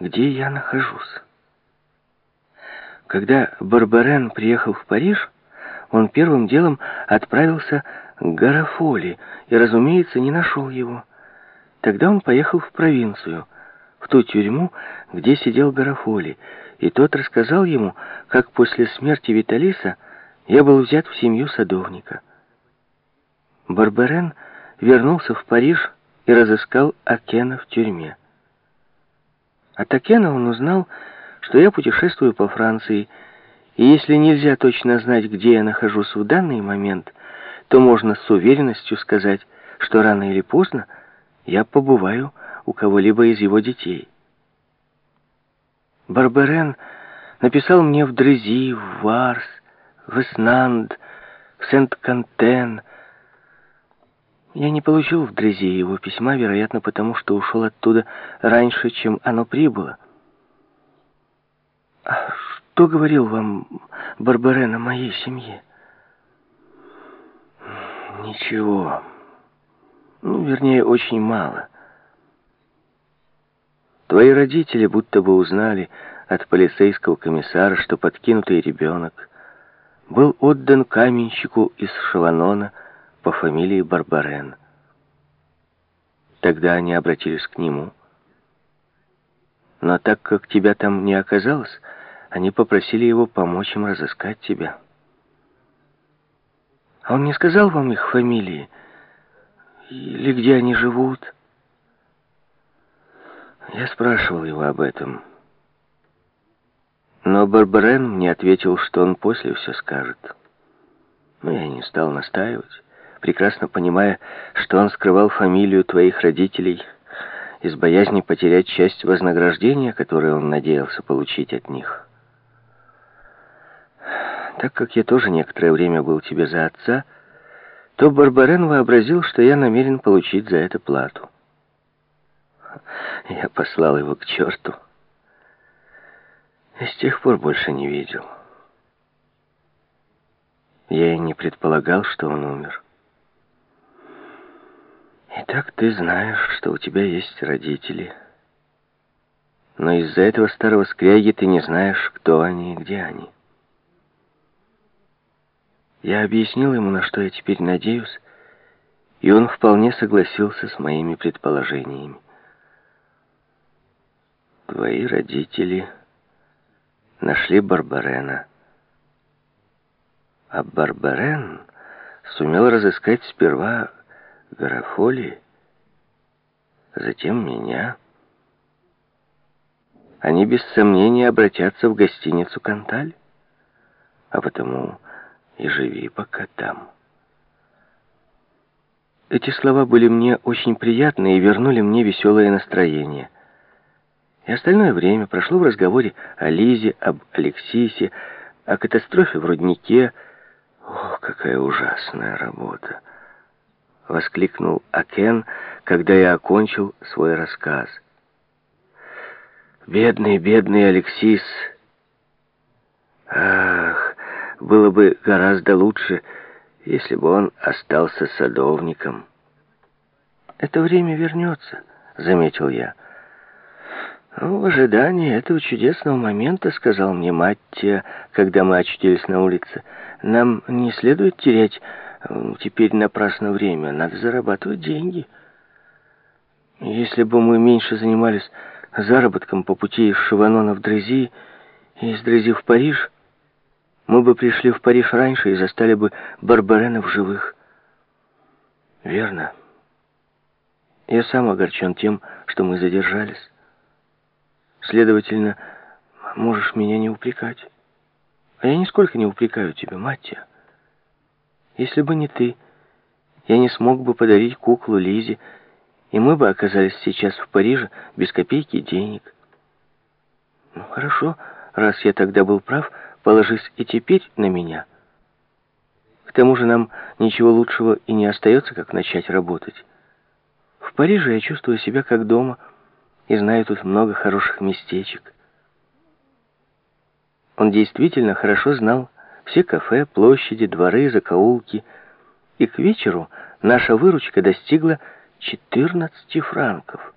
где я нахожусь. Когда Барбарен приехал в Париж, он первым делом отправился к Гарафоли и, разумеется, не нашел его. Тогда он поехал в провинцию, в ту тюрьму, где сидел Гарафоли, и тот рассказал ему, как после смерти Виталиса я был взят в семью садовника. Барбарен вернулся в Париж и разыскал Акена в тюрьме. От Акена он узнал, что я путешествую по Франции, и если нельзя точно знать, где я нахожусь в данный момент, то можно с уверенностью сказать, что рано или поздно я побываю у кого-либо из его детей. Барберен написал мне в Дрези, в Варс, в Эснанд, в Сент-Кантен. Я не получил в Дрези его письма, вероятно, потому что ушел оттуда раньше, чем оно прибыло. А что говорил вам Барберен о моей семье? Ничего. Ну, вернее, очень мало. Твои родители будто бы узнали от полицейского комиссара, что подкинутый ребенок был отдан каменщику из Шаванона по фамилии Барбарен. Тогда они обратились к нему. Но так как тебя там не оказалось, они попросили его помочь им разыскать тебя. А он не сказал вам их фамилии? Или где они живут? Я спрашивал его об этом. Но Барбарен мне ответил, что он после все скажет. Но я не стал настаивать, прекрасно понимая, что он скрывал фамилию твоих родителей из боязни потерять часть вознаграждения, которое он надеялся получить от них. Так как я тоже некоторое время был тебе за отца, то Барбарен вообразил, что я намерен получить за это плату. Я послал его к черту. И с тех пор больше не видел. Я и не предполагал, что он умер. Итак, ты знаешь, что у тебя есть родители. Но из-за этого старого скряги ты не знаешь, кто они и где они. Я объяснил ему, на что я теперь надеюсь, и он вполне согласился с моими предположениями. Твои родители нашли Барбарена. А Барбарен сумел разыскать сперва Гарафоли, затем меня. Они без сомнения обратятся в гостиницу «Канталь», а потому и живи пока там. Эти слова были мне очень приятны и вернули мне веселое настроение. И остальное время прошло в разговоре о Лизе, об Алексисе, о катастрофе в руднике. «О, какая ужасная работа!» — воскликнул Акен, когда я окончил свой рассказ. «Бедный, бедный Алексис! Ах!» было бы гораздо лучше, если бы он остался садовником. «Это время вернется», — заметил я. «Ну, «В ожидании этого чудесного момента, — сказал мне Маттия, когда мы очутились на улице, — нам не следует терять теперь напрасно время, надо зарабатывать деньги. Если бы мы меньше занимались заработком по пути из Шиванона в Дрези и из Дрези в Париж, мы бы пришли в Париж раньше и застали бы Барбарена в живых. Верно. Я сам огорчен тем, что мы задержались. Следовательно, можешь меня не упрекать. А я нисколько не упрекаю тебя, Маттия. Если бы не ты, я не смог бы подарить куклу Лизе, и мы бы оказались сейчас в Париже без копейки денег. Ну, хорошо, раз я тогда был прав, Положись и теперь на меня. К тому же нам ничего лучшего и не остается, как начать работать. В Париже я чувствую себя как дома и знаю тут много хороших местечек. Он действительно хорошо знал все кафе, площади, дворы, закоулки, и к вечеру наша выручка достигла 14 франков.